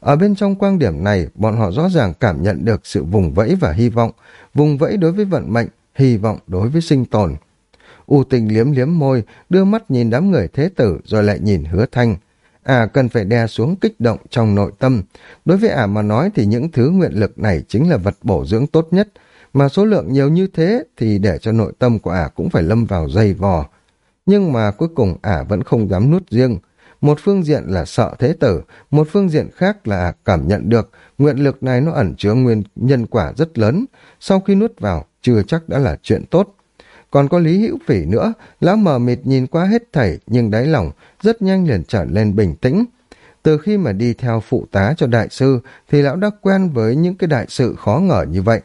Speaker 1: Ở bên trong quang điểm này, bọn họ rõ ràng cảm nhận được sự vùng vẫy và hy vọng, vùng vẫy đối với vận mệnh, hy vọng đối với sinh tồn. U tình liếm liếm môi, đưa mắt nhìn đám người thế tử rồi lại nhìn hứa thanh. À cần phải đè xuống kích động trong nội tâm. Đối với ả mà nói thì những thứ nguyện lực này chính là vật bổ dưỡng tốt nhất. Mà số lượng nhiều như thế thì để cho nội tâm của ả cũng phải lâm vào dây vò. Nhưng mà cuối cùng ả vẫn không dám nuốt riêng. Một phương diện là sợ thế tử, một phương diện khác là cảm nhận được nguyện lực này nó ẩn chứa nguyên nhân quả rất lớn. Sau khi nuốt vào, chưa chắc đã là chuyện tốt. Còn có Lý Hữu Phỉ nữa, lão mờ mịt nhìn qua hết thảy nhưng đáy lòng rất nhanh liền trở lên bình tĩnh. Từ khi mà đi theo phụ tá cho đại sư thì lão đã quen với những cái đại sự khó ngờ như vậy.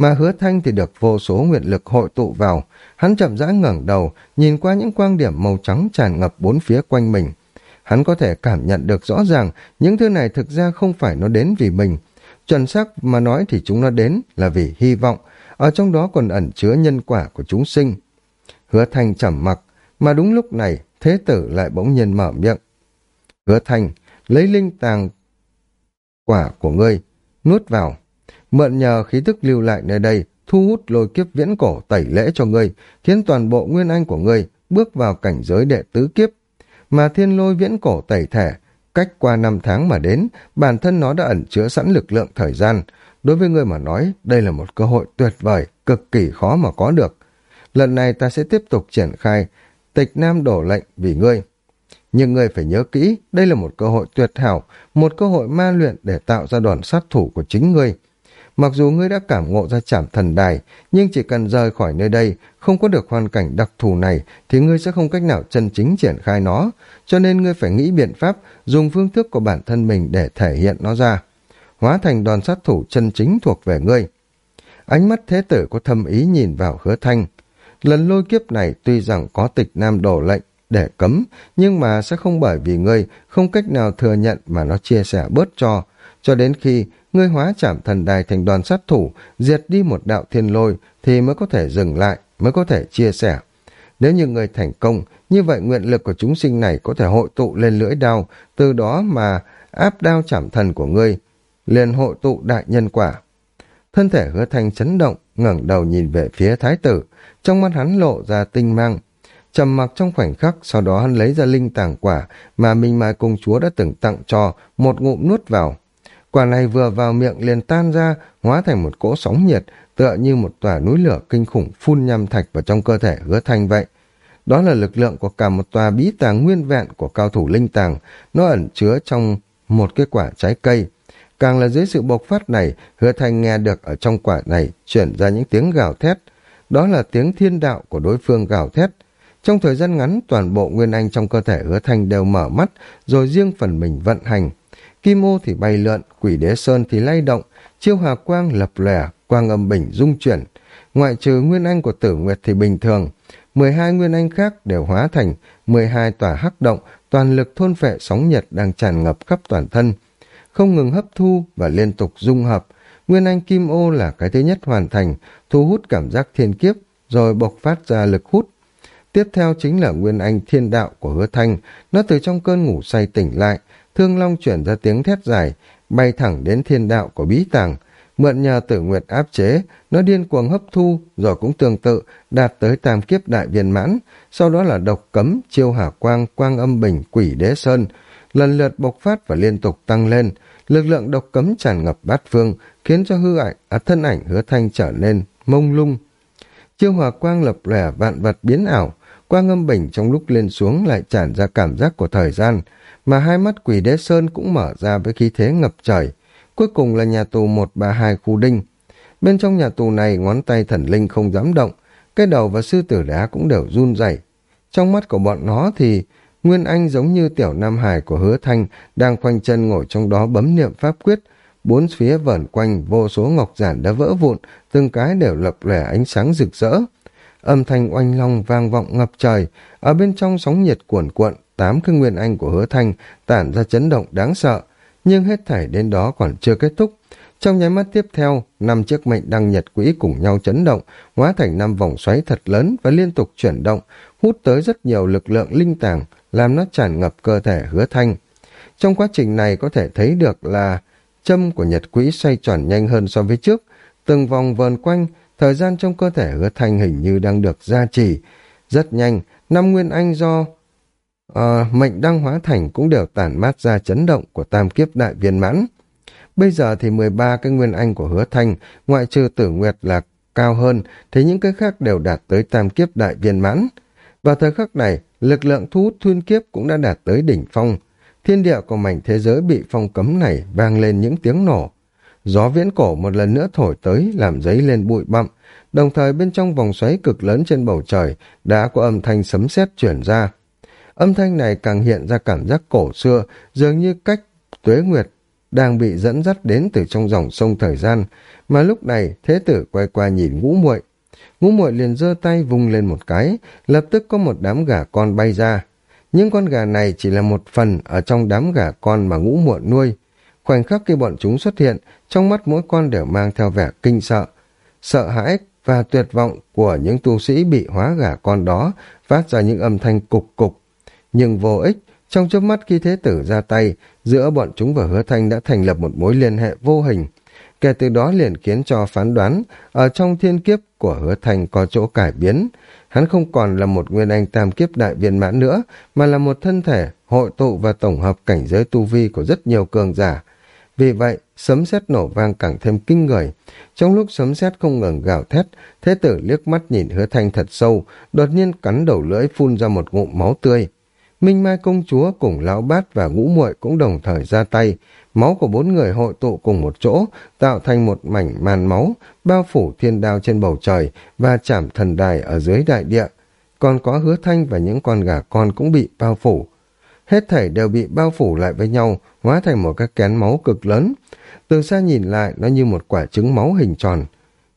Speaker 1: Mà hứa thanh thì được vô số nguyện lực hội tụ vào, hắn chậm rãi ngẩng đầu, nhìn qua những quang điểm màu trắng tràn ngập bốn phía quanh mình. Hắn có thể cảm nhận được rõ ràng những thứ này thực ra không phải nó đến vì mình. Chuẩn xác mà nói thì chúng nó đến là vì hy vọng, ở trong đó còn ẩn chứa nhân quả của chúng sinh. Hứa Thanh trầm mặc, mà đúng lúc này, thế tử lại bỗng nhiên mở miệng. Hứa Thanh, lấy linh tàng quả của ngươi, nuốt vào. Mượn nhờ khí tức lưu lại nơi đây, thu hút lôi kiếp viễn cổ tẩy lễ cho ngươi, khiến toàn bộ nguyên anh của ngươi bước vào cảnh giới đệ tứ kiếp. Mà thiên lôi viễn cổ tẩy thể, cách qua năm tháng mà đến, bản thân nó đã ẩn chứa sẵn lực lượng thời gian, Đối với ngươi mà nói, đây là một cơ hội tuyệt vời, cực kỳ khó mà có được. Lần này ta sẽ tiếp tục triển khai tịch nam đổ lệnh vì ngươi. Nhưng ngươi phải nhớ kỹ, đây là một cơ hội tuyệt hảo, một cơ hội ma luyện để tạo ra đoàn sát thủ của chính ngươi. Mặc dù ngươi đã cảm ngộ ra chảm thần đài, nhưng chỉ cần rời khỏi nơi đây, không có được hoàn cảnh đặc thù này, thì ngươi sẽ không cách nào chân chính triển khai nó. Cho nên ngươi phải nghĩ biện pháp, dùng phương thức của bản thân mình để thể hiện nó ra. Hóa thành đòn sát thủ chân chính thuộc về ngươi. Ánh mắt thế tử có thâm ý nhìn vào hứa thanh. Lần lôi kiếp này tuy rằng có tịch nam đổ lệnh để cấm, nhưng mà sẽ không bởi vì ngươi không cách nào thừa nhận mà nó chia sẻ bớt cho, cho đến khi ngươi hóa chạm thần đài thành đoàn sát thủ, diệt đi một đạo thiên lôi thì mới có thể dừng lại, mới có thể chia sẻ. Nếu như ngươi thành công, như vậy nguyện lực của chúng sinh này có thể hội tụ lên lưỡi đao, từ đó mà áp đao chạm thần của ngươi, liền hội tụ đại nhân quả. Thân thể hứa thanh chấn động, ngẩng đầu nhìn về phía thái tử, trong mắt hắn lộ ra tinh mang. trầm mặc trong khoảnh khắc, sau đó hắn lấy ra linh tàng quả mà Minh Mai công chúa đã từng tặng cho, một ngụm nuốt vào. Quả này vừa vào miệng liền tan ra, hóa thành một cỗ sóng nhiệt, tựa như một tòa núi lửa kinh khủng phun nhằm thạch vào trong cơ thể hứa thanh vậy. Đó là lực lượng của cả một tòa bí tàng nguyên vẹn của cao thủ linh tàng, nó ẩn chứa trong một cái quả trái cây. Càng là dưới sự bộc phát này, hứa thanh nghe được ở trong quả này chuyển ra những tiếng gào thét. Đó là tiếng thiên đạo của đối phương gào thét. Trong thời gian ngắn, toàn bộ nguyên anh trong cơ thể hứa thanh đều mở mắt, rồi riêng phần mình vận hành. Kim ô thì bay lượn, quỷ đế sơn thì lay động, chiêu hà quang lập lẻ, quang âm bình dung chuyển. Ngoại trừ nguyên anh của tử nguyệt thì bình thường, 12 nguyên anh khác đều hóa thành 12 tòa hắc động, toàn lực thôn phệ sóng nhiệt đang tràn ngập khắp toàn thân không ngừng hấp thu và liên tục dung hợp. Nguyên Anh Kim Ô là cái thứ nhất hoàn thành, thu hút cảm giác thiên kiếp, rồi bộc phát ra lực hút. Tiếp theo chính là Nguyên Anh Thiên Đạo của Hứa Thanh, nó từ trong cơn ngủ say tỉnh lại, Thương Long chuyển ra tiếng thét dài, bay thẳng đến Thiên Đạo của Bí Tàng, mượn nhờ tử nguyệt áp chế, nó điên cuồng hấp thu, rồi cũng tương tự, đạt tới tam kiếp đại viên mãn, sau đó là độc cấm, chiêu hà quang, quang âm bình, quỷ đế sơn, lần lượt bộc phát và liên tục tăng lên, lực lượng độc cấm tràn ngập bát phương, khiến cho hư ảnh, à, thân ảnh hứa thanh trở nên mông lung. Chiêu hòa quang lập lẻ vạn vật biến ảo, quang âm bình trong lúc lên xuống lại tràn ra cảm giác của thời gian, mà hai mắt quỷ đế sơn cũng mở ra với khí thế ngập trời. Cuối cùng là nhà tù 132 khu đinh. Bên trong nhà tù này ngón tay thần linh không dám động, cái đầu và sư tử đá cũng đều run rẩy. Trong mắt của bọn nó thì Nguyên Anh giống như tiểu Nam Hải của hứa thanh đang khoanh chân ngồi trong đó bấm niệm pháp quyết. Bốn phía vẩn quanh vô số ngọc giản đã vỡ vụn, từng cái đều lập lẻ ánh sáng rực rỡ. Âm thanh oanh long vang vọng ngập trời, ở bên trong sóng nhiệt cuồn cuộn, tám cái Nguyên Anh của hứa thanh tản ra chấn động đáng sợ. Nhưng hết thảy đến đó còn chưa kết thúc. Trong nháy mắt tiếp theo, năm chiếc mệnh đăng nhật quỹ cùng nhau chấn động, hóa thành năm vòng xoáy thật lớn và liên tục chuyển động, hút tới rất nhiều lực lượng linh tàng, làm nó tràn ngập cơ thể hứa thanh. Trong quá trình này có thể thấy được là châm của nhật quỹ xoay tròn nhanh hơn so với trước, từng vòng vờn quanh, thời gian trong cơ thể hứa thanh hình như đang được gia trì. Rất nhanh, năm nguyên anh do uh, mệnh đăng hóa thành cũng đều tản mát ra chấn động của tam kiếp đại viên mãn. Bây giờ thì 13 cái nguyên anh của hứa thanh, ngoại trừ tử nguyệt là cao hơn, thì những cái khác đều đạt tới tam kiếp đại viên mãn. Vào thời khắc này, lực lượng thu hút thuyên kiếp cũng đã đạt tới đỉnh phong. Thiên địa của mảnh thế giới bị phong cấm này vang lên những tiếng nổ. Gió viễn cổ một lần nữa thổi tới làm giấy lên bụi bặm, đồng thời bên trong vòng xoáy cực lớn trên bầu trời đã có âm thanh sấm sét chuyển ra. Âm thanh này càng hiện ra cảm giác cổ xưa, dường như cách tuế nguyệt đang bị dẫn dắt đến từ trong dòng sông thời gian, mà lúc này thế tử quay qua nhìn ngũ muội ngũ muội liền giơ tay vung lên một cái, lập tức có một đám gà con bay ra. Những con gà này chỉ là một phần ở trong đám gà con mà ngũ muội nuôi. Khoảnh khắc khi bọn chúng xuất hiện, trong mắt mỗi con đều mang theo vẻ kinh sợ, sợ hãi và tuyệt vọng của những tu sĩ bị hóa gà con đó, phát ra những âm thanh cục cục. Nhưng vô ích, trong chớp mắt khi thế tử ra tay, giữa bọn chúng và hứa thanh đã thành lập một mối liên hệ vô hình. Kể từ đó liền khiến cho phán đoán ở trong thiên kiếp của hứa thành có chỗ cải biến. Hắn không còn là một nguyên anh tam kiếp đại viên mãn nữa, mà là một thân thể hội tụ và tổng hợp cảnh giới tu vi của rất nhiều cường giả. Vì vậy, sấm sét nổ vang càng thêm kinh người. Trong lúc sấm sét không ngừng gào thét, thế tử liếc mắt nhìn hứa thanh thật sâu, đột nhiên cắn đầu lưỡi phun ra một ngụm máu tươi. Minh Mai công chúa cùng lão bát và ngũ muội cũng đồng thời ra tay. Máu của bốn người hội tụ cùng một chỗ, tạo thành một mảnh màn máu, bao phủ thiên đao trên bầu trời và chạm thần đài ở dưới đại địa. Còn có hứa thanh và những con gà con cũng bị bao phủ. Hết thảy đều bị bao phủ lại với nhau, hóa thành một cái kén máu cực lớn. Từ xa nhìn lại, nó như một quả trứng máu hình tròn.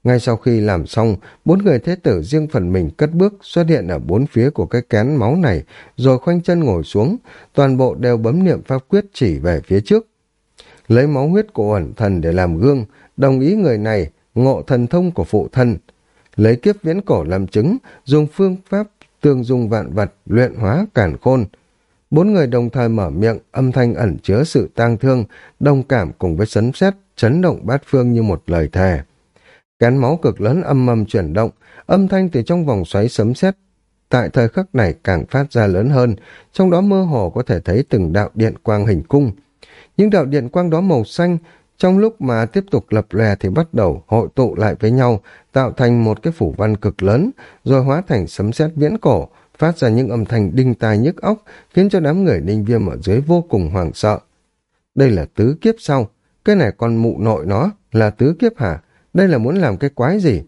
Speaker 1: Ngay sau khi làm xong, bốn người thế tử riêng phần mình cất bước xuất hiện ở bốn phía của cái kén máu này, rồi khoanh chân ngồi xuống, toàn bộ đều bấm niệm pháp quyết chỉ về phía trước. Lấy máu huyết của ẩn thần để làm gương, đồng ý người này, ngộ thần thông của phụ thân. Lấy kiếp viễn cổ làm chứng, dùng phương pháp tương dung vạn vật, luyện hóa cản khôn. Bốn người đồng thời mở miệng, âm thanh ẩn chứa sự tang thương, đồng cảm cùng với sấn xét, chấn động bát phương như một lời thề. Kén máu cực lớn âm mầm chuyển động, âm thanh từ trong vòng xoáy sấm sét tại thời khắc này càng phát ra lớn hơn, trong đó mơ hồ có thể thấy từng đạo điện quang hình cung. Những đạo điện quang đó màu xanh, trong lúc mà tiếp tục lập lè thì bắt đầu hội tụ lại với nhau, tạo thành một cái phủ văn cực lớn, rồi hóa thành sấm sét viễn cổ, phát ra những âm thanh đinh tai nhức óc, khiến cho đám người ninh viêm ở dưới vô cùng hoảng sợ. Đây là tứ kiếp sau, cái này con mụ nội nó là tứ kiếp hả? Đây là muốn làm cái quái gì?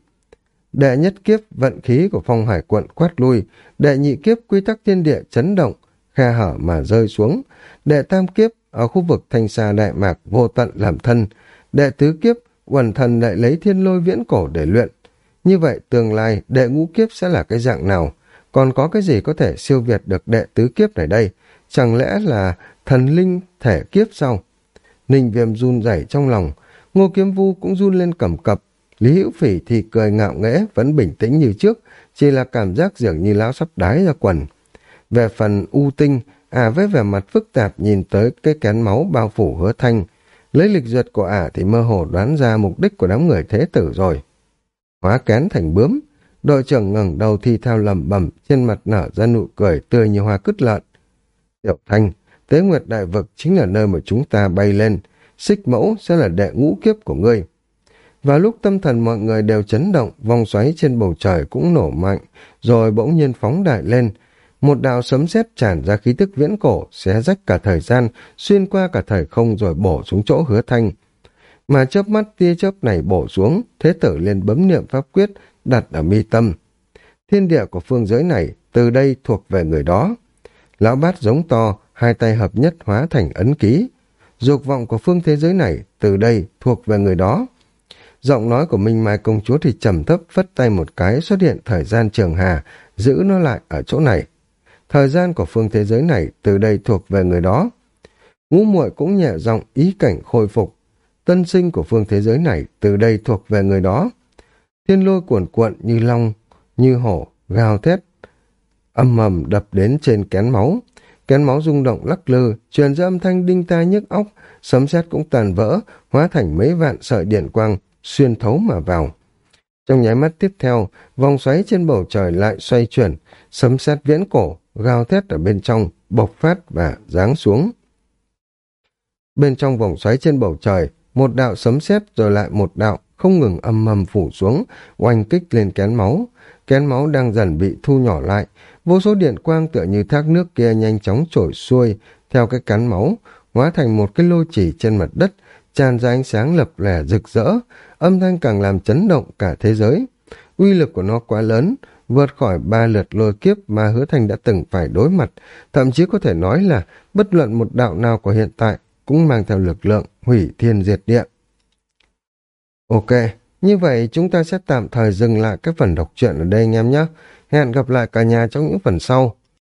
Speaker 1: Đệ nhất kiếp vận khí của phong hải quận quát lui, đệ nhị kiếp quy tắc thiên địa chấn động, khe hở mà rơi xuống, đệ tam kiếp ở khu vực thanh xa đại mạc vô tận làm thân, đệ tứ kiếp quần thần lại lấy thiên lôi viễn cổ để luyện. Như vậy tương lai đệ ngũ kiếp sẽ là cái dạng nào? Còn có cái gì có thể siêu việt được đệ tứ kiếp này đây? Chẳng lẽ là thần linh thể kiếp sau? Ninh viêm run rẩy trong lòng, Ngô Kiếm Vu cũng run lên cầm cập. Lý Hữu Phỉ thì cười ngạo nghễ, vẫn bình tĩnh như trước, chỉ là cảm giác dường như lão sắp đái ra quần. Về phần U Tinh, ả với vẻ mặt phức tạp nhìn tới cái kén máu bao phủ hứa thanh. Lấy lịch duyệt của ả thì mơ hồ đoán ra mục đích của đám người thế tử rồi. Hóa kén thành bướm, đội trưởng ngẩng đầu thi theo lầm bẩm trên mặt nở ra nụ cười tươi như hoa cứt lợn. Tiểu Thanh, Tế Nguyệt Đại Vực chính là nơi mà chúng ta bay lên, xích mẫu sẽ là đệ ngũ kiếp của ngươi. Và lúc tâm thần mọi người đều chấn động, vòng xoáy trên bầu trời cũng nổ mạnh, rồi bỗng nhiên phóng đại lên. Một đạo sấm sét tràn ra khí tức viễn cổ, xé rách cả thời gian, xuyên qua cả thời không rồi bổ xuống chỗ hứa thanh. Mà chớp mắt tia chớp này bổ xuống, thế tử liền bấm niệm pháp quyết, đặt ở mi tâm. Thiên địa của phương giới này, từ đây thuộc về người đó. Lão bát giống to, hai tay hợp nhất hóa thành ấn ký, dục vọng của phương thế giới này từ đây thuộc về người đó. Giọng nói của Minh Mai công chúa thì trầm thấp phất tay một cái xuất hiện thời gian trường hà, giữ nó lại ở chỗ này. Thời gian của phương thế giới này từ đây thuộc về người đó. Ngũ muội cũng nhẹ giọng ý cảnh khôi phục. Tân sinh của phương thế giới này từ đây thuộc về người đó. Thiên lôi cuồn cuộn như long, như hổ, gào thét, âm mầm đập đến trên kén máu. Kén máu rung động lắc lư, truyền ra âm thanh đinh tai nhức óc, sấm sét cũng tàn vỡ, hóa thành mấy vạn sợi điện quang, xuyên thấu mà vào. Trong nháy mắt tiếp theo, vòng xoáy trên bầu trời lại xoay chuyển, sấm sét viễn cổ, gào thét ở bên trong, bộc phát và giáng xuống. Bên trong vòng xoáy trên bầu trời, một đạo sấm sét rồi lại một đạo, không ngừng âm mầm phủ xuống, oanh kích lên kén máu. Kén máu đang dần bị thu nhỏ lại, Vô số điện quang tựa như thác nước kia nhanh chóng trổi xuôi theo cái cắn máu, hóa thành một cái lô chỉ trên mặt đất, tràn ra ánh sáng lập lẻ rực rỡ, âm thanh càng làm chấn động cả thế giới. Uy lực của nó quá lớn, vượt khỏi ba lượt lôi kiếp mà hứa thành đã từng phải đối mặt, thậm chí có thể nói là bất luận một đạo nào của hiện tại cũng mang theo lực lượng hủy thiên diệt địa. Ok, như vậy, chúng ta sẽ tạm thời dừng lại các phần đọc truyện ở đây anh em nhé. Hẹn gặp lại cả nhà trong những phần sau.